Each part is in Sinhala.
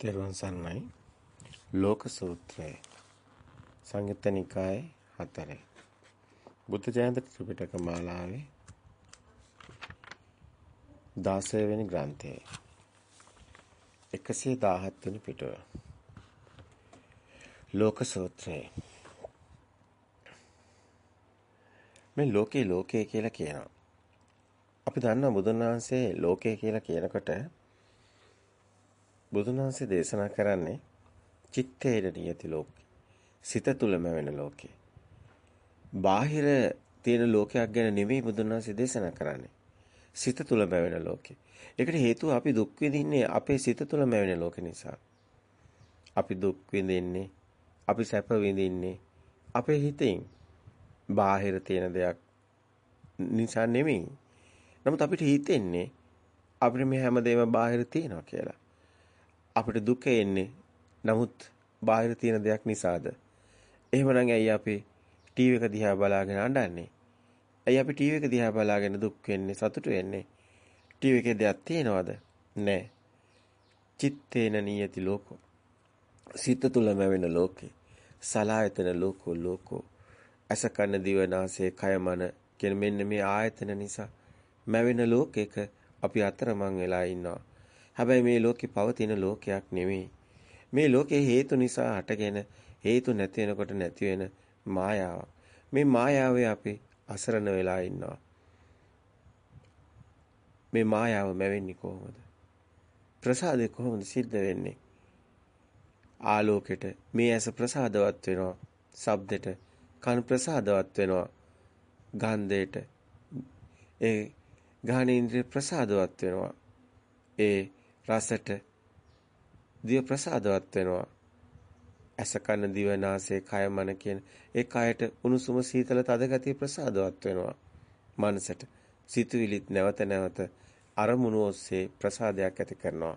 තෙරුවන් සරණයි. ලෝක සූත්‍රය. සංයුත්ත නිකායේ 4. බුද්ධ ජයන්ති ත්‍රිපිටක මාලාවේ 16 වෙනි ග්‍රන්ථයේ 117 වෙනි පිටුව. ලෝක සූත්‍රය. මේ ලෝකේ ලෝකේ කියලා කියනවා. අපි දන්නවා බුදුන් වහන්සේ ලෝකේ කියලා කියනකොට බුදුන් වහන්සේ දේශනා කරන්නේ චිත්තේන නියති ලෝකේ. සිත තුලම වෙන ලෝකේ. බාහිර තියෙන ලෝකයක් ගැන නෙවෙයි බුදුන් වහන්සේ දේශනා කරන්නේ. සිත තුලම වෙන ලෝකේ. ඒකට හේතුව අපි දුක් විඳින්නේ අපේ සිත තුලම වෙන ලෝක නිසා. අපි දුක් විඳින්නේ අපි සැප විඳින්නේ අපේ හිතෙන්. බාහිර තියෙන දෙයක් නිසා නෙමෙයි. නමුත් අපිට හිතෙන්නේ අපිට මේ හැමදේම බාහිර තියෙනවා කියලා. අපිට දුක එන්නේ නමුත් බාහිර තියෙන දෙයක් නිසාද? එහෙමනම් ඇයි අපි ටීවී එක දිහා බලාගෙන අඬන්නේ? ඇයි අපි ටීවී එක දිහා බලාගෙන දුක් වෙන්නේ සතුටු වෙන්නේ? ටීවී එකේ දෙයක් තියනවද? නැහැ. චිත්තේන නියති ලෝකෝ. සිත තුලම වෙන ලෝකේ. සලායතන ලෝකෝ ලෝකෝ. අස කන දිව නාසය කය මන කියන මෙන්න මේ ආයතන නිසා මැවෙන ලෝකයක අපි අතරමං වෙලා ඉන්නවා. හැබැයි මේ ලෝකේ පවතින ලෝකයක් නෙමෙයි. මේ ලෝකේ හේතු නිසා හටගෙන හේතු නැති වෙනකොට නැති වෙන මායාවක්. මේ මායාවේ අපි අසරණ වෙලා ඉන්නවා. මේ මායාව මැවෙන්නේ කොහොමද? ප්‍රසාදේ කොහොමද සිද්ධ වෙන්නේ? ආලෝකෙට මේ ඇස ප්‍රසාදවත් වෙනවා. ශබ්දෙට කන ප්‍රසාදවත් වෙනවා. ගන්ධයට ඒ ගාහනේන්ද්‍රිය ප්‍රසාදවත් වෙනවා. ඒ රසට දිව ප්‍රසාදවත් වෙනවා. ඇස කන දිව නාසය කය මන කියන ඒ කයට උණුසුම සීතල තද ගතිය ප්‍රසාදවත් වෙනවා. මනසට සිතුවිලිත් නැවත නැවත අරමුණු ඔස්සේ ප්‍රසාදයක් ඇති කරනවා.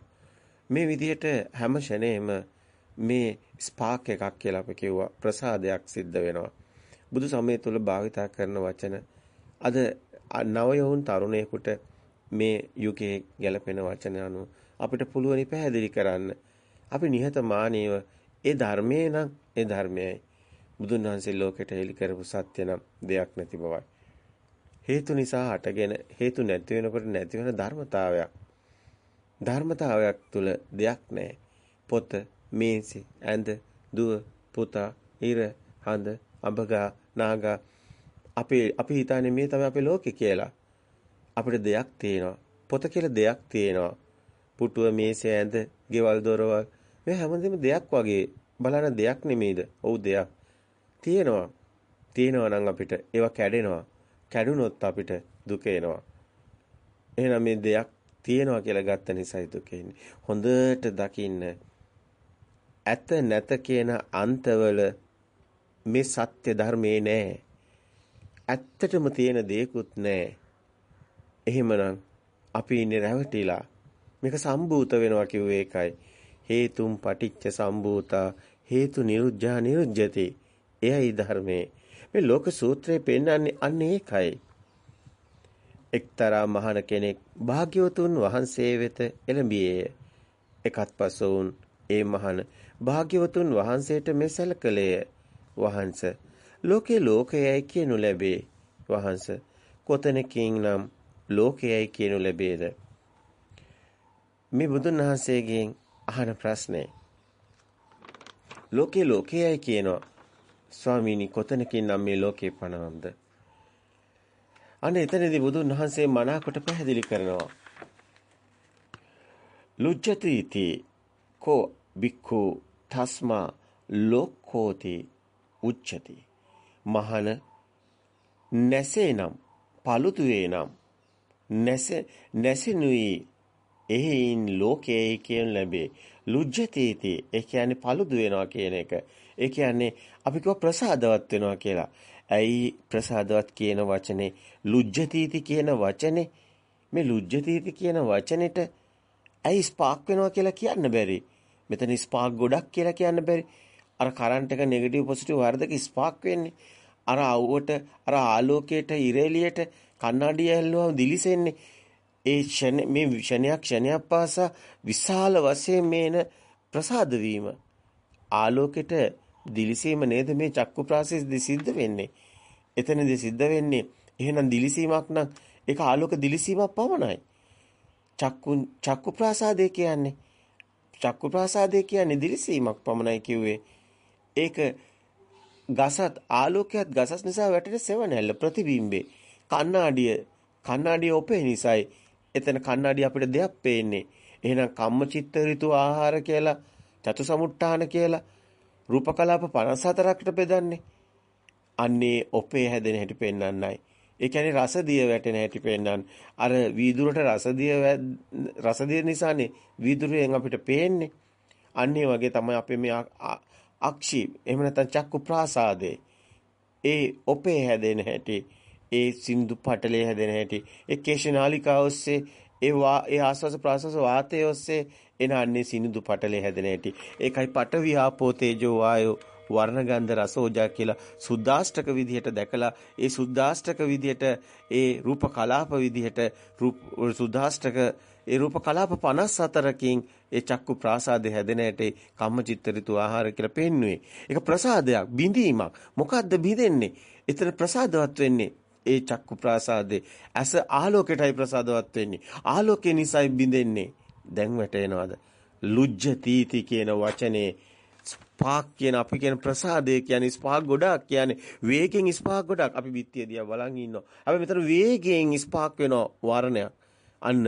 මේ විදිහට හැම ෂණේම මේ ස්පාක් එකක් කියලා අපි කිව්වා ප්‍රසාදයක් සිද්ධ වෙනවා. බුදු සමය තුල භාවිතා කරන වචන අද නවයෝන් තරුණයෙකුට මේ යුගයේ ගැලපෙන වචන අනුව අපිට පුළුවනි පැහැදිලි කරන්න. අපි නිහතමානීව ඒ ධර්මයේ නම් ඒ ධර්මයයි. බුදුන් වහන්සේ ලෝකෙට හෙළි කරපු සත්‍ය නම් දෙයක් නැති බවයි. හේතු නිසා හටගෙන හේතු නැති වෙනකොට නැති වෙන ධර්මතාවයක්. ධර්මතාවයක් තුල දෙයක් නැහැ. පොත, මේසෙ, ඇඳ, දුව, පුතා, ඉර, හඳ, අඹගා, නාගා අපි අපි හිතන්නේ මේ තමයි අපේ ලෝකේ කියලා. අපිට දෙයක් තියෙනවා. පොත කියලා දෙයක් තියෙනවා. පුටුව මේසය ඇඳ, ගෙවල් දොරවල් මේ හැමදේම දෙයක් වගේ බලන දෙයක් නෙමෙයිද? ඔව් දෙයක්. තියෙනවා. තියෙනවා නම් අපිට ඒවා කැඩෙනවා. කැඩුනොත් අපිට දුක එනවා. එහෙනම් මේ දෙයක් තියෙනවා කියලා ගත්ත නිසායි දුක එන්නේ. හොඳට දකින්න ඇත නැත කියන අන්තවල මේ සත්‍ය ධර්මේ නෑ. ඇත්තටම තියෙන දේකුත් නෑ. එහෙමනම් අපි ඉන්නේ රැවටිලා. මේක සම්භූත වෙනවා කිව්වේ ඒකයි. හේතුම් පටිච්ච සම්භූතා හේතු නිරුද්ධා නිරුද්ධති. එයයි ධර්මයේ. මේ ලෝක සූත්‍රයේ පෙන්වන්නේ අන්න ඒකයි. එක්තරා මහණ කෙනෙක් භාග්‍යවතුන් වහන්සේ වෙත එළඹියේය. එකත් පසවුන් ඒ මහණ භාග්‍යවතුන් වහන්සේට මෙසල කළේය. වහන්ස ලෝකේ ලෝකයයි කියනු ලැබේ. වහන්ස කොතනකින් නම් ලෝකයයි කියනු ලැබේද? මේ බුදුන් වහන්සේගෙන් අහන ප්‍රශ්නේ ලෝකේ ලෝකයයි කියනවා ස්වාමීනි කොතනකින් නම් මේ ලෝකේ පණවම්ද අන්න එතනදී බුදුන් වහන්සේ මනාකොට පැහැදිලි කරනවා. ලුජ්ජති इति කෝ බික්ඛු තස්මා ලෝකෝති උච්චති. මහන නැසේනම් පළුතුවේනම් නැස නැසිනුයි එහෙයින් ලෝකයේ කියන ලැබේ. ලුජ්ජතීති ඒ කියන්නේ paludu වෙනවා කියන එක. ඒ කියන්නේ අපි කිව්ව ප්‍රසාදවත් වෙනවා කියලා. ඇයි ප්‍රසාදවත් කියන වචනේ ලුජ්ජතීති කියන වචනේ මේ ලුජ්ජතීති කියන වචනෙට ඇයි ස්පාක් වෙනවා කියලා කියන්න බැරි. මෙතන ස්පාක් ගොඩක් කියලා කියන්න බැරි. අර කරන්ට් එක නෙගටිව් පොසිටිව් වර්ධක ස්පාක් වෙන්නේ. අර අවුවට අර ආලෝකයට ඉරෙලියට කන්නඩිය ඇල්ලුවම දිලිසෙන්නේ. ඒ ක්ෂණ මේ ක්ෂණයක් ක්ෂණයක් පාසා විශාල වශයෙන් මේන ප්‍රසාද වීම ආලෝකෙට දිලිසීම නේද මේ චක්කු ප්‍රාසෙස්දී සිද්ධ වෙන්නේ. එතනදී සිද්ධ වෙන්නේ එහෙනම් දිලිසීමක් නම් ඒක ආලෝක දිලිසීමක් පමණයි. චක්කු චක්කු ප්‍රාසාදේ කියන්නේ චක්කු ප්‍රාසාදේ කියන්නේ දිලිසීමක් පමණයි කිව්වේ. ඒක ගසත් ආලෝකයක් ගසස් නිසා වැටෙන සෙවණැල්ල ප්‍රතිබිම්බේ කණ්ණාඩිය කණ්ණාඩිය ඔපේ නිසායි එතන කණ්ණාඩිය අපිට දෙයක් පේන්නේ. එහෙනම් කම්මචිත්ත ඍතු ආහාර කියලා චතුසමුට්ඨාන කියලා රූපකලාප 54කට බෙදන්නේ. අන්නේ ඔපේ හැදෙන හැටි පෙන්වන්නයි. ඒ කියන්නේ රසදිය වැටෙන හැටි පෙන්වන්න. අර වීදුරට රසදිය රසදිය නිසානේ වීදුරෙන් අපිට පේන්නේ. අන්නේ වගේ තමයි අපේ මේ අක්ෂි එහෙම නැත්නම් චක්කු ප්‍රාසාදේ. ඒ ඔපේ හැදෙන හැටි, ඒ සින්දු පටලේ හැදෙන හැටි, ඒ කේශනාලිකා ඔස්සේ ඒ වා ඒ ආස්වාස ප්‍රාසස වාතයේ ඔස්සේ එන අන්නේ සිනිඳු පටලේ හැදෙන හැටි. ඒකයි පට විහාපෝ තේජෝ වායෝ වර්ණ ගන්ධ රස ඕජා කියලා සුද්දාෂ්ටක විදිහට දැකලා ඒ සුද්දාෂ්ටක විදිහට ඒ රූප කලාප විදිහට රූප සුද්දාෂ්ටක ඒ රූප කලාප 54කින් ඒ චක්කු ප්‍රාසාද හැදෙන ඇටේ කම්මචිත්ත ඍතු ආහාර කියලා පෙන්වුවේ. ඒක ප්‍රසාදයක් බිඳීමක්. මොකද්ද බිඳෙන්නේ? එතන ප්‍රසාදවත් වෙන්නේ ඒ චක්කු ප්‍රාසාදේ ඇස ආලෝකයටයි ප්‍රසාදවත් වෙන්නේ. ආලෝකය නිසායි බිඳෙන්නේ. දැන් වැටෙනවද? ලුජ්ජතිති කියන වචනේ ස්පාක් කියන අපි කියන ප්‍රසාදය කියන්නේ ස්පාක් ගොඩක් කියන්නේ වේගෙන් ස්පාක් ගොඩක් අපි බිත්තිය දිහා බලන් ඉන්නවා. අපි මෙතන වේගෙන් ස්පාක් වෙනවා වර්ණයක්. අන්න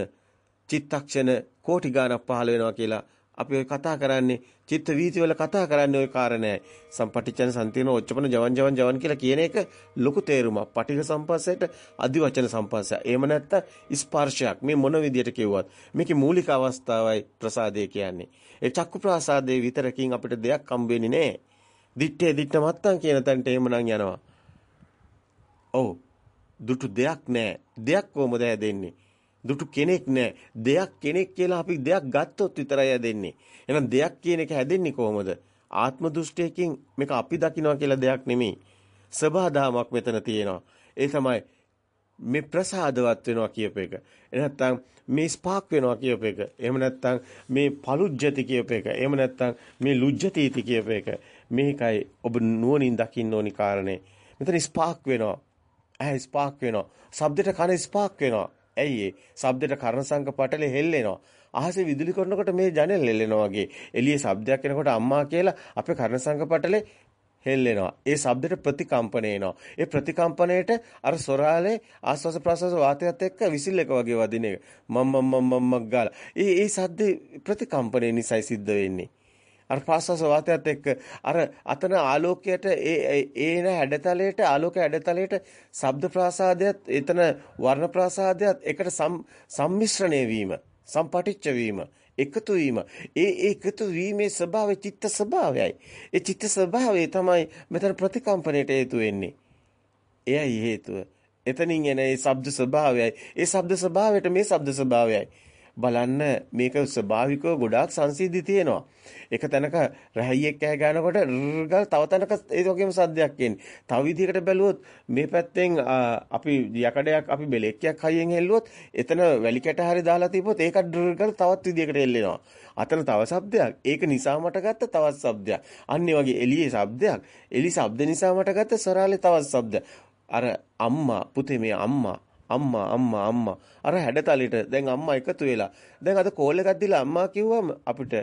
චිත්තක්ෂණ කෝටි ගාණක් පහළ වෙනවා කියලා අපි ඔය කතා කරන්නේ චිත්ත වීති වල කතා කරන්නේ ওই කාරණේයි. සම්පටිච්ඡන සම්තින ඔච්චපන ජවන් ජවන් ජවන් කියලා කියන එක ලොකු තේරුමක්. පටිඝ සම්පස්සයට අදි වචන සම්පස්සය. එහෙම නැත්නම් ස්පර්ශයක්. මේ මොන විදියට කිව්වත් මේකේ මූලික අවස්ථාවයි ප්‍රසාදය කියන්නේ. ඒ චක්කු ප්‍රාසාදයේ විතරකින් අපිට දෙයක් හම්බ වෙන්නේ නැහැ. දිත්තේ දිත්ත මත්තන් කියන තැනට එහෙමනම් යනවා. ඔව්. දුටු දෙයක් නැහැ. දෙයක් කොහොමද දෙන්නේ? දුටු කෙනෙක් නැහැ. දෙයක් කෙනෙක් කියලා අපි දෙයක් ගත්තොත් විතරයි හැදෙන්නේ. එහෙනම් දෙයක් කියන එක හැදෙන්නේ කොහොමද? ආත්ම දෘෂ්ටියකින් මේක අපි දකිනවා කියලා දෙයක් නෙමෙයි. සබහාදාමක් මෙතන තියෙනවා. ඒ තමයි මේ ප්‍රසාදවත් වෙනවා කියප එක. එහෙනම් මේ ස්පාක් වෙනවා කියප එක. එහෙම නැත්නම් මේ පලුජ්ජති කියප එක. එහෙම නැත්නම් මේ ලුජ්ජතිති කියප එක. මේකයි ඔබ නුවණින් දකින්න ඕනි කාරණේ. මෙතන ස්පාක් වෙනවා. ඇහැ ස්පාක් වෙනවා. ශබ්දෙට කන ස්පාක් වෙනවා. ඇයි ඒ? ශබ්දෙට කර්ණ සංක පටලේ හෙල්ලෙනවා. අහසේ විදුලි කරනකොට මේ ජනෙල් හෙල්ලෙනවා වගේ. එළියේ ශබ්දයක් එනකොට අම්මා කියලා අපේ කර්ණ සංක පටලේ හෙල්ලෙනවා. ඒ ශබ්දෙට ප්‍රතිකම්පන එනවා. ඒ ප්‍රතිකම්පණයට අර සොරාලේ ආස්වාස ප්‍රාස්වාස වාතයත් එක්ක විසිල් එක වගේ වදින එක. මම් මම් මම් මම් ගාලා. ඒ ඒ සද්ද ප්‍රතිකම්පණය නිසායි සිද්ධ වෙන්නේ. අර ප්‍රාස්වාස වාතයත් එක්ක. අර අතන ආලෝකයට ඒ ඒන හැඩතලයට ආලෝක හැඩතලයට ශබ්ද ප්‍රාසාදයක් එතන වර්ණ ප්‍රාසාදයක් එකට සම්මිශ්‍රණය වීම සම්පටිච්ච වීම එකතු වීම. ඒ එකතු වීමේ ස්වභාවය චිත්ත ස්වභාවයයි. ඒ චිත්ත ස්වභාවය තමයි මෙතන ප්‍රතිකම්පණයට හේතු වෙන්නේ. එයයි හේතුව. එතනින් එන ඒ ශබ්ද ස්වභාවයයි. ඒ ශබ්ද ස්වභාවයට මේ ශබ්ද ස්වභාවයයි. බලන්න මේක ස්වභාවිකව ගොඩාක් සංසිද්ධි තියෙනවා. එක තැනක රැහියෙක් ඇහ ගන්නකොට ගල් තව තැනක ඒ වගේම සද්දයක් එන්නේ. තව විදිහකට බැලුවොත් මේ පැත්තෙන් අපි යකඩයක් අපි බෙලෙක්කයක් හයියෙන් හෙල්ලුවොත් එතන වැලි කැට හරි දාලා තිබ්බොත් ඒක ගල් තවත් විදිහකට එල්ලෙනවා. අතන තව શબ્දයක්. ඒක නිසා මට ගත්ත තවත් શબ્දයක්. අන්න වගේ එළියේ શબ્දයක්. එළි શબ્ද නිසා මට ගත්ත සරාලේ තවත් શબ્ද. අර අම්මා පුතේ මේ අම්මා අම්මා අම්මා අම්මා. අර හැඩතලෙට දැන් අම්මා එකතු වෙලා. දැන් අද කෝල් එකක් දීලා අම්මා කිව්වම අපිට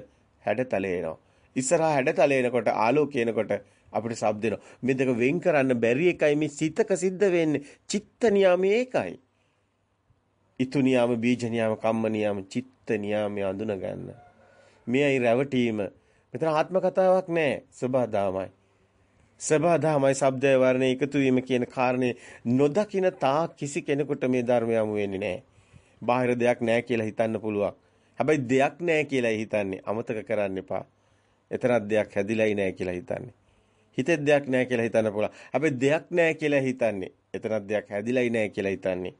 හැඩතලේ එනවා. ඉස්සරහා හැඩතලේ එනකොට ආලෝකය එනකොට අපිට ශබ්ද එනවා. මේ දෙක වෙන් කරන්න බැරි එකයි මේ සිතක සිද්ධ වෙන්නේ. චිත්ත නියාමයේ ඒකයි. ඊතු නියාම බීජ නියාම කම්ම නියාම චිත්ත නියාමයේ අඳුන ගන්න මෙයයි රැවටීම. මෙතන ආත්ම කතාවක් නෑ. සබදාමයි. සබදාමයි ශබ්දය වර්ණ එකතු වීම කියන කාරණේ නොදකින තා කිසි කෙනෙකුට මේ ධර්මය යමු වෙන්නේ නැහැ. බාහිර දෙයක් නැහැ කියලා හිතන්න පුළුවන්. හැබැයි දෙයක් නැහැ කියලා හිතන්නේ අමතක කරන්න එපා. එතරම් දෙයක් හැදිලායි නැහැ කියලා හිතන්නේ. හිතේ දෙයක් නැහැ කියලා හිතන්න පුළුවන්. හැබැයි දෙයක් නැහැ කියලා හිතන්නේ. එතරම් දෙයක් හැදිලායි නැහැ කියලා හිතන්නේ.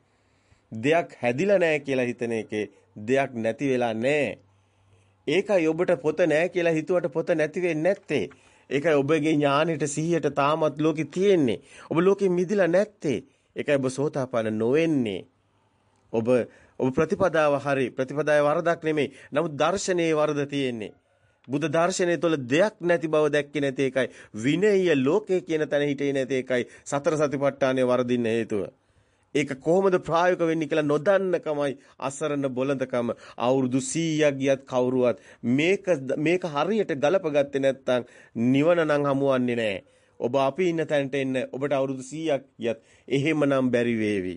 දෙයක් හැදිලා නැහැ කියලා හිතන එකේ දෙයක් නැති වෙලා නැහැ. ඒකයි ඔබට පොත නැහැ කියලා හිතුවට පොත නැති වෙන්නේ නැත්තේ. ඒකයි ඔබගේ ඥානෙට සිහියට තාමත් ලෝකේ තියෙන්නේ. ඔබ ලෝකෙ මිදිලා නැත්තේ. ඒකයි ඔබ සෝතාපන්න නොවෙන්නේ. ඔබ ඔබ ප්‍රතිපදාව හරි ප්‍රතිපදාවේ වරදක් නෙමෙයි. නමුත් දර්ශනයේ වරද තියෙන්නේ. බුද්ධ දර්ශනය තුළ දෙයක් නැති බව දැක්කේ නැති එකයි. විනය ලෝකේ කියන තැන හිටියේ නැති එකයි. සතර සතිපට්ඨානය වරදින්න හේතුව. ඒක කොහොමද ප්‍රායෝගික වෙන්නේ කියලා නොදන්නකමයි අසරණ බොළඳකම අවුරුදු 100ක් ගියත් කවුරුවත් මේක මේක හරියට ගලපගත්තේ නැත්නම් නිවන නම් හමුවන්නේ නැහැ. ඔබ අපි ඉන්න තැනට එන්න ඔබට අවුරුදු 100ක් ගියත් එහෙමනම් බැරි වේවි.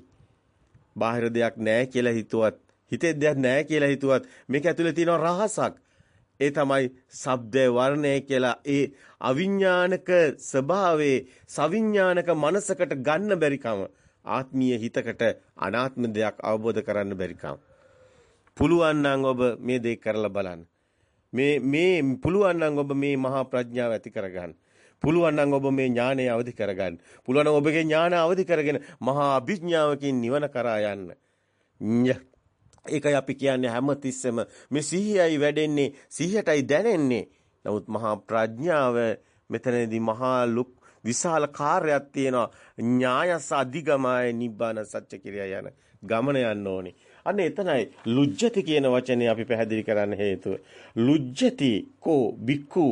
බාහිර දෙයක් නැහැ කියලා හිතුවත් හිතේ දෙයක් නැහැ කියලා හිතුවත් මේක ඇතුලේ තියෙන රහසක්. ඒ තමයි ශබ්දේ වර්ණය කියලා ඒ අවිඥානික ස්වභාවයේ සවිඥානික මනසකට ගන්න බැරිකම ආත්මීය හිතකට අනාත්ම දෙයක් අවබෝධ කරන්න බැරිකම පුළුවන් නම් ඔබ මේ දේ කරලා බලන්න. මේ මේ පුළුවන් නම් ඔබ මේ මහා ප්‍රඥාව ඇති කරගන්න. පුළුවන් නම් ඔබ මේ ඥානය අවදි කරගන්න. පුළුවන් නම් ඔබගේ ඥාන අවදි කරගෙන මහා අභිඥාවකින් නිවන කරා යන්න. ඒකයි අපි කියන්නේ හැමතිස්සෙම මේ සිහියයි වැඩෙන්නේ සිහියටයි දැනෙන්නේ. නමුත් මහා ප්‍රඥාව මෙතනදී මහා ලුක් විශාල කාර්යයක් තියෙනවා. ඥායස අධිගමය නිබ්බාන සත්‍ය කිරියා යන ගමන යන්න ඕනේ. අන්න එතනයි ලුජ්ජති කියන වචනේ අපි පැහැදිලි කරන්න හේතුව. ලුජ්ජති කෝ බික්කු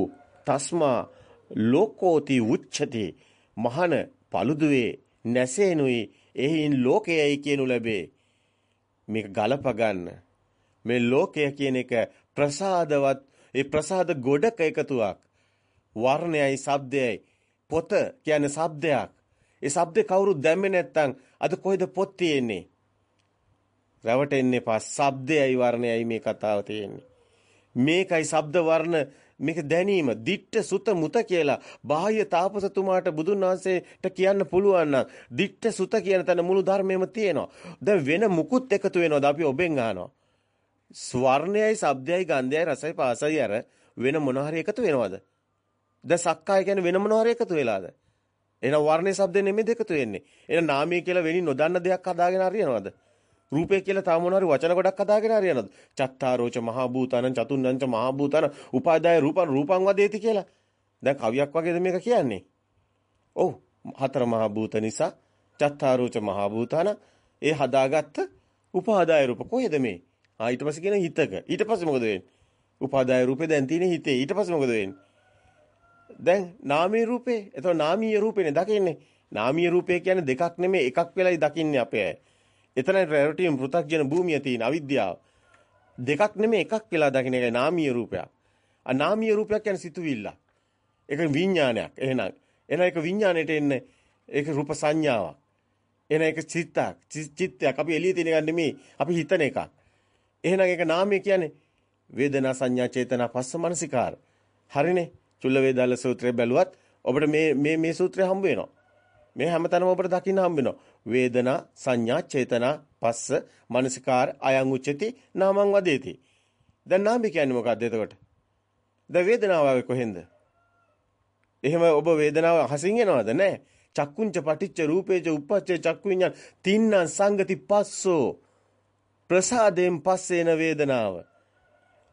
තස්මා ලෝකෝති උච්චති මහන පළුදුවේ නැසෙනුයි එහින් ලෝකයයි කියනු ලැබේ. මේක ගලප ගන්න. මේ ලෝකය කියන එක ප්‍රසාදවත් ඒ ප්‍රසාද ගොඩක එකතුවක්. වර්ණයයි ශබ්දයයි පොත කියන්නේ ශබ්දයක්. ඒ ශබ්දේ කවුරුත් දැම්මේ නැත්නම් අද කොහෙද පොත් තියෙන්නේ? රැවටෙන්නේ පස් ශබ්දයයි වර්ණයයි මේ කතාව තියෙන්නේ. මේකයි ශබ්ද වර්ණ මේක දැනීම දිට්ඨ සුත මුත කියලා බාහ්‍ය තාපසතුමාට බුදුන් වහන්සේට කියන්න පුළුවන් නම් දිට්ඨ සුත කියන තැන මුළු ධර්මයේම තියෙනවා. දැන් වෙන මුකුත් එකතු වෙනවද අපි ඔබෙන් අහනවා. ස්වර්ණයයි, ශබ්දයයි, ගන්ධයයි, රසයයි, පාසයයි අර වෙන මොන හරි එකතු වෙනවද? දැන් සක්කාය කියන්නේ වෙන මොන හරි එකතු වෙලාද? එහෙනම් වර්ණේ ශබ්දේ නෙමෙයි එකතු වෙන්නේ. එහෙනම් නාමය කියලා වෙනින් නොදන්න දෙයක් හදාගෙන හරියනවද? රූපය කියලා තව මොනවාරි වචන ගොඩක් හදාගෙන හරියනවද? චත්තාරෝච මහා භූතානං චතුන්නංච මහා භූතාන උපාදාය රූපං රූපං වදේති කියලා. දැන් කවියක් වගේද මේක කියන්නේ? ඔව් හතර මහා භූත නිසා චත්තාරෝච මහා භූතාන ඒ හදාගත්ත උපාදාය රූප කොහෙද මේ? ආ ඊට පස්සේ කියන හිතක. ඊට පස්සේ මොකද වෙන්නේ? උපාදාය රූපේ දැන් තියෙන්නේ හිතේ. ඊට පස්සේ මොකද වෙන්නේ? දැන් නාමී රූපේ. එතකොට නාමීය රූපේනේ දකින්නේ. නාමීය රූපේ කියන්නේ දෙකක් නෙමෙයි එකක් වෙලයි දකින්නේ අපේ අය. එතන රැවටීම් පෘථග්ජන භූමිය තියෙන අවිද්‍යාව. දෙකක් නෙමෙයි එකක් වෙලා දකින්න එකයි නාමීය රූපයක්. ආ නාමීය රූපයක් කියන්නේ සිතුවිල්ල. ඒක විඥානයක්. එහෙනම් එහෙනම් ඒක විඥාණයට එන්නේ ඒක රූප සංඥාවක්. එහෙනම් ඒක චිත්තක්. චිත්තයක් අපි එළියේ තියෙන එක නෙමෙයි අපි හිතන එකක්. එහෙනම් ඒක නාමය කියන්නේ වේදනා සංඥා චේතනා පස්ස මනසිකාර. හරිනේ. චුල්ල වේදාල සූත්‍රය බැලුවත් ඔබට මේ මේ මේ සූත්‍රය හම්බ වෙනවා. මේ හැමතැනම ඔබට දකින්න හම්බ වෙනවා. වේදනා සංඥා චේතනා පස්ස මනසිකාර අයං උච්චති නාමං වදේති. දැන් නාමය කියන්නේ මොකක්ද එතකොට? දැන් වේදනාව කොහෙන්ද? එහෙම ඔබ වේදනාව අහසින් එනවද නැහැ? චක්කුංච පටිච්ච රූපේච උප්පච්ච චක්කු විඤ්ඤාණ තින්නම් සංගති පස්සෝ ප්‍රසාදයෙන් පස්සේන වේදනාව.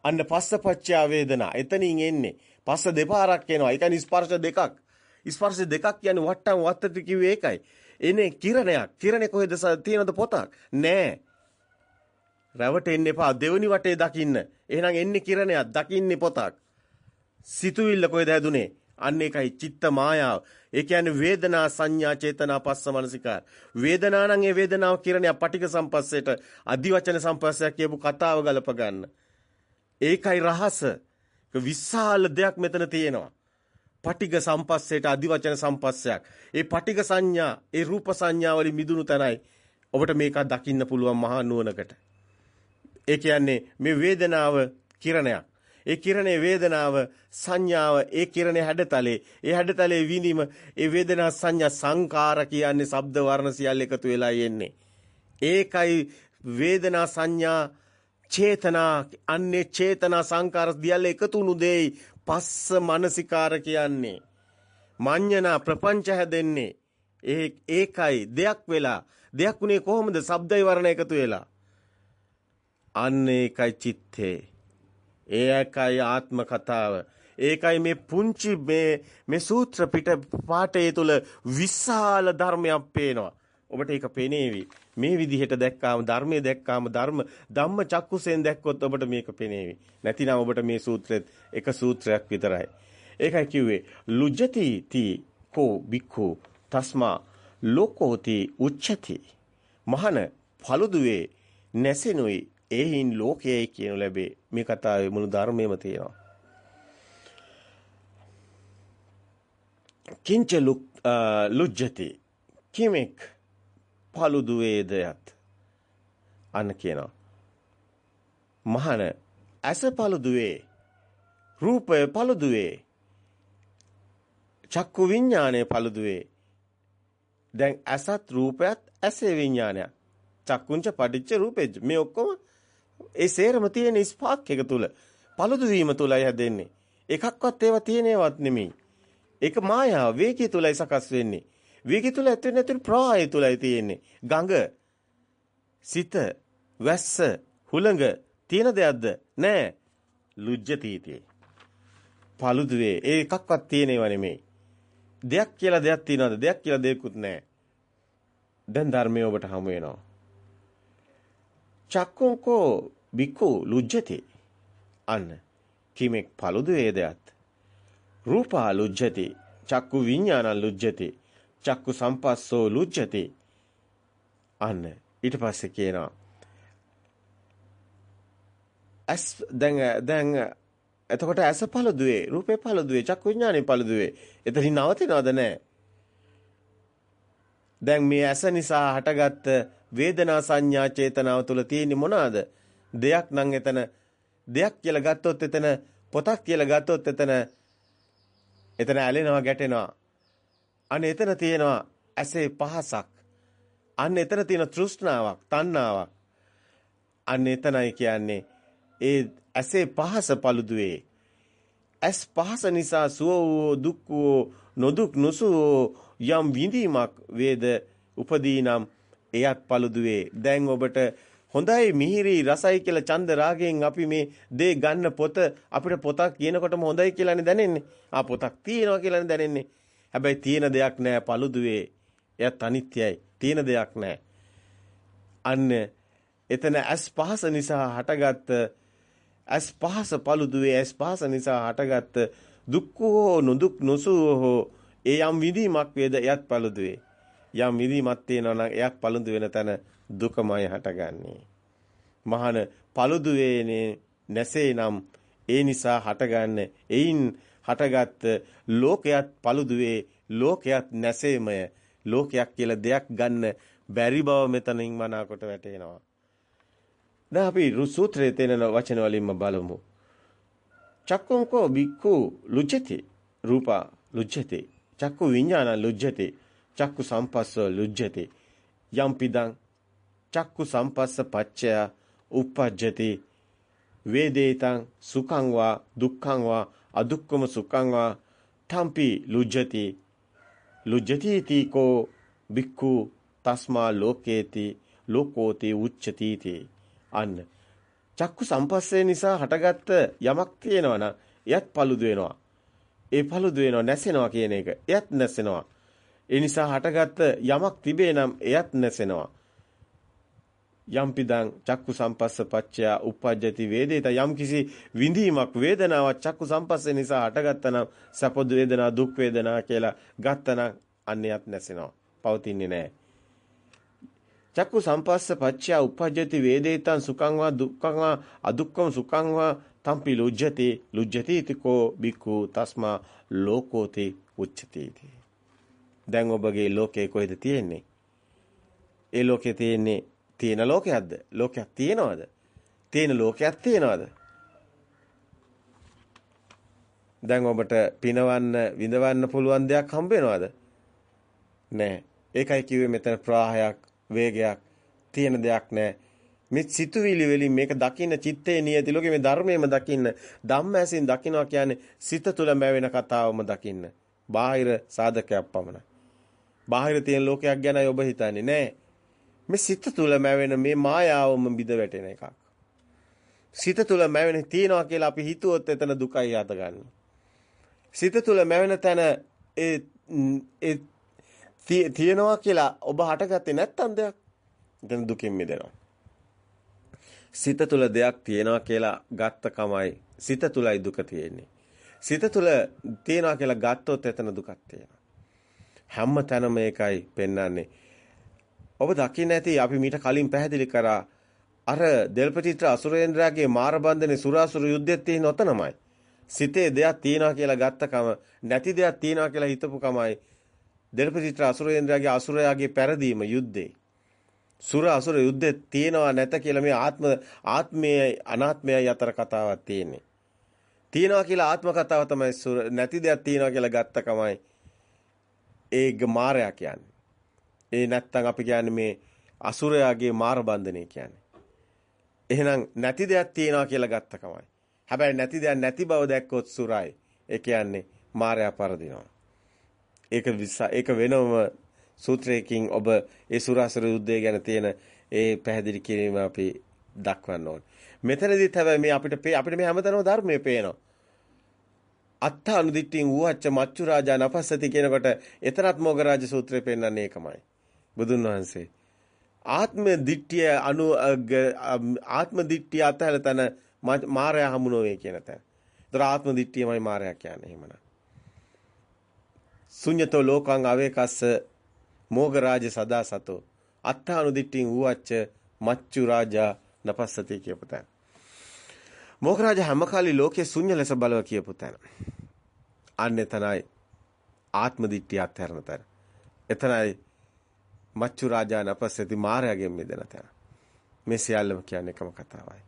අන්න පස්සපච්චා වේදනා. එතනින් එන්නේ. පස්ස දෙපාරක් එනවා. ඒ කියන්නේ ස්පර්ශ දෙකක්. ස්පර්ශ දෙකක් කියන්නේ වට්ටම් වත්තට කිව්වේ ඒකයි. එනේ කිරණයක්. කිරණේ කොහෙද තියෙනවද පොතක්? නෑ. රැවටෙන්න එපා. දෙවනි වටේ දකින්න. එහෙනම් එන්නේ කිරණයක්. දකින්නේ පොතක්. සිතුවිල්ල කොහෙද හැදුනේ? අන්න ඒකයි චිත්ත මායාව. ඒ කියන්නේ වේදනා සංඥා චේතනා පස්ස මනසිකාර. වේදනා නම් ඒ වේදනාව කිරණයක් පටික සම්පස්සේට අදිවචන සම්පස්සයක් කියපු කතාව ගලප ගන්න. ඒකයි රහස. විශාල දෙයක් මෙතන තියෙනවා. පටිග සම්පස්සේට අදිවචන සම්පස්සයක්. ඒ පටිග සංඥා, ඒ රූප සංඥා වලින් මිදුණු තැනයි ඔබට මේක දකින්න පුළුවන් මහා නුවණකට. ඒ කියන්නේ මේ වේදනාව කිරණයක්. ඒ කිරණේ වේදනාව සංඥාව ඒ කිරණේ හැඩතලේ ඒ හැඩතලේ විඳීම ඒ වේදනා සංඥා සංකාර කියන්නේ ශබ්ද වර්ණ සියල්ල එකතු වෙලා යන්නේ ඒකයි වේදනා සංඥා චේතනා අන්නේ චේතනා සංකාර සියල්ල එකතු වුණු දෙයි පස්ස මානසිකාර කියන්නේ. මඤ්ඤණා ප්‍රපංච හැදෙන්නේ. ඒ ඒකයි දෙයක් වෙලා. දෙයක් උනේ කොහොමද? ශබ්දයි වර්ණ එකතු වෙලා. අන්න ඒකයි චිත්තේ. ඒකයි ආත්ම කතාව. ඒකයි මේ පුංචි මේ මේ සූත්‍ර පිට පාඨය තුල විශාල ධර්මයක් පේනවා. ඔබට ඒක පෙනේවි. මේ විදිහට දැක්කාම ධර්මයේ දැක්කාම ධර්ම ධම්ම චක්කුසෙන් දැක්කොත් ඔබට මේක පෙනේවි. නැතිනම් ඔබට මේ සූත්‍රෙත් එක සූත්‍රයක් විතරයි. ඒකයි කිව්වේ ලුජ්ජති ති කෝ බික්ඛු තස්මා ලෝකෝති උච්චති. මහන පළුදුවේ නැසෙනුයි එයින් ලෝකයයි කියනු ලැබේ. මේ කතාවේ මුළු ධර්මයේම තියෙනවා. කිංච ලුජ්ජති කිමෙක් paludu වේදයත්. අන්න කියනවා. මහන ඇස paluduවේ රූපය paluduවේ චක්කු විඥානය paluduවේ දැන් ඇසත් රූපයත් ඇසේ විඥානයක්. චක්කුංච පටිච්ච රූපෙජ්. මේ ඔක්කොම ඒ සේරම තියෙන ස්පාක් එක තුල paludu වීම තුලයි හැදෙන්නේ. එකක්වත් ඒවා තියෙනේවත් නෙමෙයි. ඒක මායාව වේගය තුලයි සකස් වෙන්නේ. වේගය තුල ඇතුළේ නැතුළු ප්‍රවාහය තුලයි තියෙන්නේ. ගඟ, සිත, වැස්ස, හුළඟ තියෙන දෙයක්ද? නෑ. ලුජ්ජතීතියේ. paluduවේ ඒ එකක්වත් තියෙනව නෙමෙයි. දෙයක් කියලා දෙයක් තියනවාද? දෙයක් කියලා දෙයක්වත් නෑ. දැන් ධර්මයේ ඔබට හමු වෙනවා. චක්කුංකෝ බිකු ලුජ්ජති. අන්න කිමෙක් paludu වේදයත් රූපා ලුජ්ජති චක්කු විඥානං ලුජ්ජති චක්කු සම්පස්සෝ ලුජ්ජති අන්න ඊට පස්සේ කියනවා ඇස් දැන් දැන් එතකොට ඇස පළදුවේ රූපේ පළදුවේ චක්කු විඥානේ පළදුවේ. එතනින් නවතිනවද නැහැ? දැන් මේ ඇස නිසා හටගත්ත වේදනා සංඥා චේතනාව තුළ තියෙන්නේ මොනවාද? දෙයක් නම් එතන දෙයක් කියලා ගත්තොත් එතන පොතක් කියලා ගත්තොත් එතන එතන ඇලෙනවා ගැටෙනවා. අන්න එතන තියෙනවා ඇසේ පහසක්. අන්න එතන තියෙන තෘෂ්ණාවක්, තණ්හාවක්. අන්න එතනයි කියන්නේ ඒ ඇසේ පහස paluduවේ. ඇස් පහස නිසා සුව වූ දුක් වූ නොදුක් නොසුව යම් විඳීමක් වේද උපදීනම් එයත් paluduවේ. දැන් ඔබට හොඳයි මිහිරි රසයි කියලා චන්ද රාගයෙන් අපි මේ දේ ගන්න පොත අපිට පොතක් කියනකොටම හොඳයි කියලානේ දැනෙන්නේ. ආ පොතක් තියෙනවා කියලානේ දැනෙන්නේ. හැබැයි තියෙන දෙයක් නෑ paluduවේ. එයත් අනිත්‍යයි. තියෙන දෙයක් නෑ. අන්න එතන ඇස් පහස නිසා හටගත්ත ඇස් පහස paluduවේ ඇස් පහස නිසා හටගත්ත දුක් හෝ නොදුක් නොසුව හෝ ඒ යම් විඳීමක් වේද එයත් paluduවේ. යම් විඳීමක් තියෙනවා නම් එයක් paludu වෙන තැන දුකමයි හටගන්නේ. මහන paludu වේනේ නැසේනම් ඒ නිසා හටගන්න එයින් හටගත් ලෝකයක් paludu වේ ලෝකයක් නැසේමය. ලෝකයක් කියලා දෙයක් ගන්න බැරි බව මෙතනින් මනාකොට වැටෙනවා. දැන් අපි සූත්‍රයේ තේන වචන වලින්ම බලමු. චක්කුංකෝ බික්ඛු ලුජ්ජති. රූපා ලුජ්ජති. චක්කු විඥාන ලුජ්ජති. චක්කු සම්පස්ස ලුජ්ජති. යම්පිදං චක්කු සම්පස්ස පච්චය uppajjati වේදේතං සුඛං වා දුක්ඛං වා අදුක්කම සුඛං වා තම්පි ලුජ්ජති. ලුජ්ජති තීකෝ බික්ඛු තස්මා ලෝකේති ලෝකෝති උච්චති අන්න. චක්කු සම්පස්සේ නිසා හටගත්ත යමක් තියෙනවනම් එයත් paludu වෙනවා. ඒ paludu වෙනවා නැසෙනවා කියන එක. එයත් නැසෙනවා. ඒ නිසා හටගත්ත යමක් තිබේ නම් එයත් නැසෙනවා. යම්පිදං චක්කු සම්පස්ස පච්චයා උපජ්ජති වේදේත. යම්කිසි විඳීමක් වේදනාවක් චක්කු සම්පස්සේ නිසා හටගත්තනම් සැප වේදනා දුක් වේදනා කියලා ගත්තනම් අන්නේත් නැසෙනවා. පවතින්නේ නැහැ. චක්කු සම්පස්ස පච්චයා උපජ්ජති වේදේතං සුඛං වා දුක්ඛං වා අදුක්ඛං සුඛං වා තම්පි ලුජ්ජති. ලුජ්ජති තිකෝ බික්ඛු තස්මා ලෝකෝති උච්චති දැන් ඔබගේ ලෝකේ කොහෙද තියෙන්නේ? ඒ ලෝකේ තියෙන්නේ තියෙන ලෝකයක්ද? ලෝකයක් තියෙනවද? තියෙන ලෝකයක් තියෙනවද? දැන් ඔබට පිනවන්න විඳවන්න පුළුවන් දෙයක් හම්බ වෙනවද? නෑ. ඒකයි කිව්වේ මෙතන ප්‍රවාහයක්, වේගයක් තියෙන දෙයක් නෑ. මේ සිතුවිලි වලින් මේක දකින්න චිත්තේ නියති ලෝකේ මේ ධර්මයේම දකින්න ධම්මයෙන් දකින්නවා කියන්නේ සිත තුළ මැවෙන කතාවම දකින්න. බාහිර සාධකයක් පමණයි. බාහිර තියෙන ලෝකයක් ගැනයි ඔබ හිතන්නේ නෑ. මේ සිත තුළ මැවෙන මේ මායාවම බිඳ වැටෙන එකක්. සිත තුළ මැවෙන තියනවා කියලා අපි හිතුවොත් එතන දුකයි අත ගන්න. සිත තුළ මැවෙන තැන ඒ ඒ තියෙනවා කියලා ඔබ හටගත්තේ නැත්තම් දෙයක්. එතන දුකින් මිදෙනවා. සිත තුළ දෙයක් තියෙනවා කියලා ගත්ත කමයි සිත තුළයි දුක තියෙන්නේ. සිත තුළ තියෙනවා කියලා ගත්තොත් එතන දුකක් තියෙනවා. හැම තැනම මේකයි පෙන්වන්නේ. ඔබ දකින්න ඇති අපි මීට කලින් පැහැදිලි කරා අර දෙල්පතිත්‍ර අසුරේන්ද්‍රයාගේ මාරබන්ධනේ සුරාසුර යුද්ධෙත් තියෙන ඔතනමයි. සිතේ දෙයක් තියනවා කියලා ගත්තකම නැති දෙයක් තියනවා කියලා හිතපු කමයි දෙල්පතිත්‍ර අසුරේන්ද්‍රයාගේ අසුරයාගේ පෙරදීම යුද්ධේ. සුර අසුර යුද්ධේ තියනවා නැත කියලා මේ ආත්ම ආත්මයයි අනාත්මයයි අතර කතාවක් තියෙන්නේ. තියනවා කියලා ආත්ම කතාව තමයි නැති දෙයක් තියනවා කියලා ගත්තකමයි ඒ මාරයා කියන්නේ. ඒ නැත්තම් අපි කියන්නේ මේ අසුරයාගේ මාර බන්ධනය කියන්නේ. එහෙනම් නැති දෙයක් තියනවා කියලා ගත්තකමයි. හැබැයි නැති දෙයක් නැති බව දැක්කොත් සුරයි. ඒ කියන්නේ මායя පරදිනවා. ඒක ඒක වෙනම සූත්‍රයකින් ඔබ ඒ සුරාසුර යුද්ධය ගැන තියෙන ඒ පැහැදිලි කිරීම අපි දක්වන්න ඕනේ. මෙතනදිත් හැබැයි මේ අපිට අපිට මේ හැමතැනම ධර්මයේ පේනවා. අත්ත අනුදිට්ඨින් ඌහච්ච මච්චු රාජා නපස්සති කියනකොට එතරත් මොගරාජ සූත්‍රය පෙන්වන්නේ ඒකමයි. බුදුන් වහන්සේ ආත්ම දිට්ඨිය අනු ආත්ම දිට්ඨිය අතහැර තන මායя හමු නොවේ කියන තැන. ඒතර ආත්ම දිට්ඨියමයි මායя කියන්නේ එහෙමනම්. ශුඤ්‍යතෝ ලෝකං අවේකස්ස මෝගරාජ සදා සතෝ අත්තානු දිට්ඨින් ඌවච්ච මච්චු රාජා නපස්සති කියපු තැන. මෝගරාජ හැම කාලේ ලෝකයේ ශුන්‍ය ලෙස බලව කියපු තැන. අන්න එතනයි ආත්ම දිට්ඨිය අත්හැරන තැන. එතනයි මච්චු රාජා නපස්සති මායාවෙන් මිදෙන තැන. මේ සියල්ලම කියන්නේ එකම කතාවයි.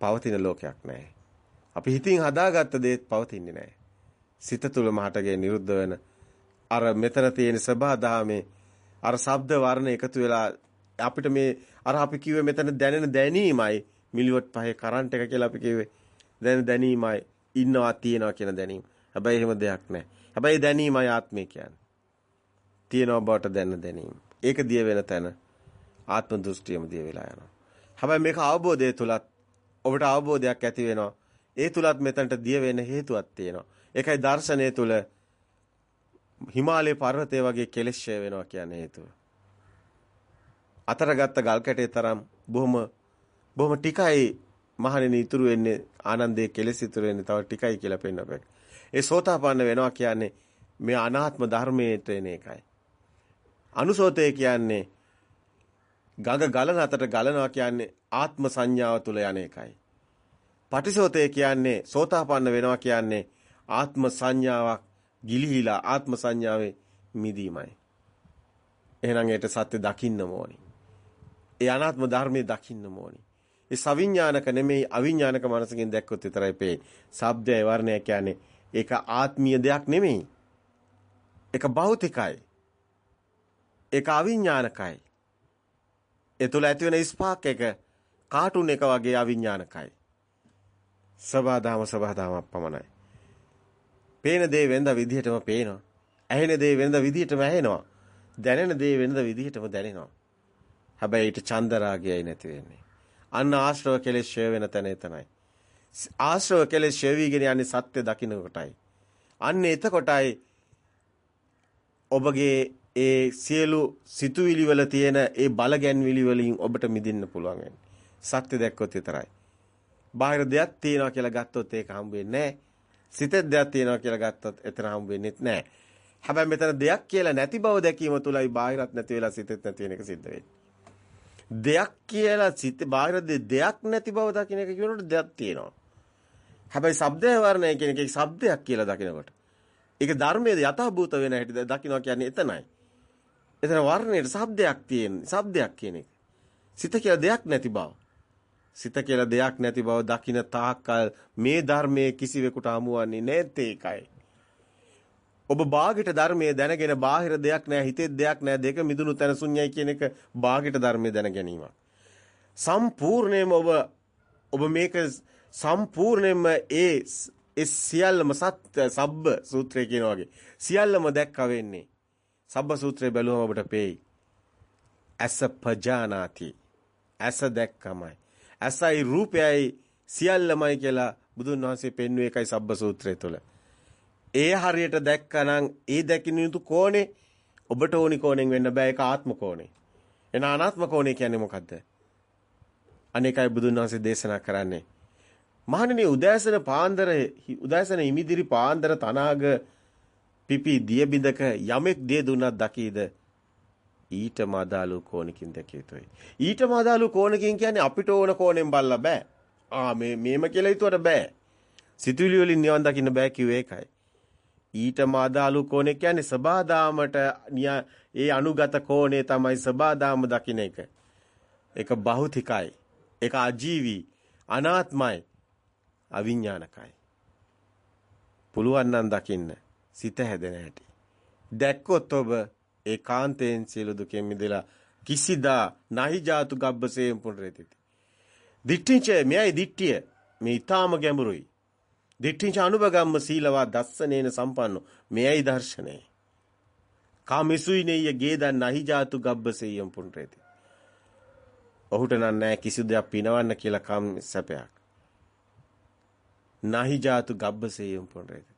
පවතින ලෝකයක් නැහැ. අපි හිතින් හදාගත්ත දේත් පවතින්නේ නැහැ. සිත තුළම හටගේ නිරුද්ධ වෙන අර මෙතන තියෙන සබහා දහමේ අර ශබ්ද වර්ණ එකතු වෙලා අපිට මේ අර අපි කිව්වේ මෙතන දැනෙන දැනීමයි මිලිවොට් පහේ කරන්ට් එක කියලා අපි කිව්වේ. දැනෙන දැනීමයි ඉන්නවා තියනවා කියන දැනීම. හැබැයි එහෙම දෙයක් නැහැ. හැබැයි දැනීමයි ආත්මය කියන්නේ. තියනවා බවට දැන දැනීම. ඒක දිය වෙන තැන ආත්ම දෘෂ්ටියම දිය වෙලා යනවා. හැබැයි මේක අවබෝධය තුලත් ඔබට අවබෝධයක් ඇති වෙනවා. ඒ තුලත් මෙතනට දිය වෙන හේතුවක් තියෙනවා. ඒකයි දර්ශනය තුල හිමාලය පර්වතය වගේ කෙලෙස්ය වෙනවා කියන හේතුව. අතරගත්ත ගල් කැටේ තරම් බොහොම බොහොම ටිකයි මහණෙනි ඉතුරු වෙන්නේ ආනන්දයේ කෙලෙස් ඉතුරු වෙන්නේ තව ටිකයි කියලා පෙන්වපෙක්. ඒ සෝතාපන්න වෙනවා කියන්නේ මේ අනාත්ම ධර්මයට එන එකයි. අනුසෝතය කියන්නේ ගඟ ගලන අතට ගලනවා කියන්නේ ආත්ම සංඥාව තුල යන එකයි. පටිසෝතය කියන්නේ සෝතාපන්න වෙනවා කියන්නේ ආත්ම සංඥාවක් ගිලිහිලා ආත්ම සංඥාවේ මිදීමයි. එහෙනම් ඒට සත්‍ය දකින්න ඕනි. ඒ අනාත්ම ධර්මයේ දකින්න ඕනි. ඒ සවිඥානික නෙමෙයි අවිඥානික මනසකින් දැක්කොත් විතරයි පේන්නේ. ශබ්දය වර්ණය කියන්නේ ඒක ආත්මීය දෙයක් නෙමෙයි. ඒක භෞතිකයි. ඒක අවිඥානිකයි. ඒ තුල ඇති වෙන ස්පාක් එක කාටුන් එක වගේ අවිඥානිකයි. සබාදාම සබාදාම පමණයි. පේන දේ වෙනද විදිහටම පේනවා. ඇහෙන දේ වෙනද විදිහටම ඇහෙනවා. දැනෙන දේ වෙනද විදිහටම දැනෙනවා. හැබැයි ඊට චන්දරාගයයි නැති වෙන්නේ. අන්න ආශ්‍රව කෙලෙස් ෂය වෙන තැන එතනයි. ආශ්‍රව කෙලෙස් ෂය වීගෙන යන්නේ සත්‍ය දකින්න කොටයි. අන්න එතකොටයි ඔබගේ ඒ සියලු සිතුවිලි වල තියෙන ඒ බල ගැන්විලි වලින් ඔබට මිදෙන්න පුළුවන් වෙන්නේ. සත්‍ය දැක්කොත් විතරයි. බාහිර දෙයක් තියෙනවා කියලා ගත්තොත් ඒක හම්බ වෙන්නේ නැහැ. සිතේ දෙයක් තියෙනවා කියලා ගත්තොත් එතන හම්බ වෙන්නේ නැහැ. හැබැයි මෙතන දෙයක් කියලා නැති බව දැකීම තුලයි බාහිරත් නැති වෙලා සිතෙත් නැති වෙන එක සිද්ධ වෙන්නේ. දෙයක් කියලා සිත බාහිර දෙයක් නැති බව දකින්න එක කියනකොට දෙයක් තියෙනවා. හැබැයි ශබ්දය වර්ණය කියන එක ශබ්දයක් කියලා දකිනකොට. ඒක ධර්මයේ යථාභූත වෙන හැටි දකින්නවා කියන්නේ එතනයි. එතන වර්ණයට ශබ්දයක් තියෙන ශබ්දයක් කියන එක. සිත කියලා දෙයක් නැති බව. සිත කියලා දෙයක් නැති බව දකින තාක්කල් මේ ධර්මයේ කිසිවෙකුට හමුවන්නේ නැත් ඒකයි. ඔබ ਬਾගෙට ධර්මයේ දැනගෙන බාහිර දෙයක් නැහැ හිතේ දෙයක් නැහැ දෙක මිදුණු තැන ශුන්‍යයි කියන එක ਬਾගෙට ධර්මයේ දැන ගැනීමක්. සම්පූර්ණයෙන්ම ඔබ ඔබ මේක සම්පූර්ණයෙන්ම ඒ ඒ සියල්ලම සත්‍ය සබ්බ සූත්‍රය කියන වගේ සියල්ලම දැක්ක වෙන්නේ සබ්බ සූත්‍රය බැලුවම ඔබට පේයි. ඇස පජානාති. ඇස දැක්කමයි. ඇසයි රූපයයි සියල්ලමයි කියලා බුදුන් වහන්සේ පෙන්වුවේ එකයි සබ්බ සූත්‍රය තුළ. ඒ හරියට දැක්කනම් ඒ දැකින යුතු කෝණේ ඔබට ඕනි කෝණයෙන් වෙන්න බෑ ඒක ආත්ම කෝණේ. එන අනාත්ම කෝණේ කියන්නේ මොකද්ද? අනේකයි බුදුන් වහන්සේ දේශනා කරන්නේ. මහණෙනි උදෑසන පාන්දර උදෑසන ඉමිදිරි පාන්දර තනාග පිපි දිය බිඳක යමෙක් දිය දුන්නක් දකීද ඊට මදාලු කෝණකින් දැකිය යුතුයි. ඊට මදාලු කෝණකින් කියන්නේ අපිට ඕන කෝණයෙන් බලලා බෑ. ආ මේ මේම කියලා හිතුවට බෑ. සිතුවිලි වලින් නිවන් දකින්න බෑ කිව්වේ ඒකයි. ඊට මදාලු කෝණේ කියන්නේ සබාදාමට ඒ අනුගත කෝණේ තමයි සබාදාම දකින්න එක. ඒක භෞතිකයි. ඒක අජීවී අනාත්මයි අවිඥානකයි. පුළුවන් නම් දකින්න සිත හැදෙන හැටි. දැක්කොත් ඔබ ඒකාන්තයෙන් සියලු දුකෙන් මිදලා කිසිදා නහි ජාතු ගබ්බසේම් පුනරෙතිති. දිට්ඨිච මෙයයි දිට්ඨිය මේ ඊටාම ගැඹුරුයි. දිට්ඨිච අනුභගම්ම සීලවා දස්සනේන සම්පන්නෝ මෙයයි දර්ශනේ. කාමිසුයිනේය ගේදන් නහි ජාතු ගබ්බසේයම් පුනරෙති. ඔහුට නම් නැහැ කිසි දෙයක් පිනවන්න කියලා කම් සැපයක්. නහි ජාතු ගබ්බසේයම් පුනරෙති.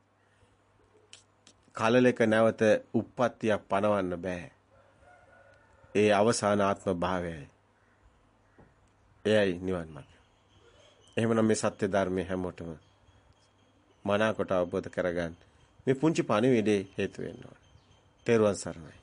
කලලක නැවත උප්පත්තියක් පනවන්න බෑ. ඒ අවසාන ආත්ම භාවයයි. එයයි නිවන් මාර්ගය. එහෙමනම් මේ සත්‍ය ධර්මයේ හැමෝටම මනාකොට අවබෝධ කරගන්න මේ පුංචි පණිවිඩේ හේතු වෙනවා. තෙරුවන් සරණයි.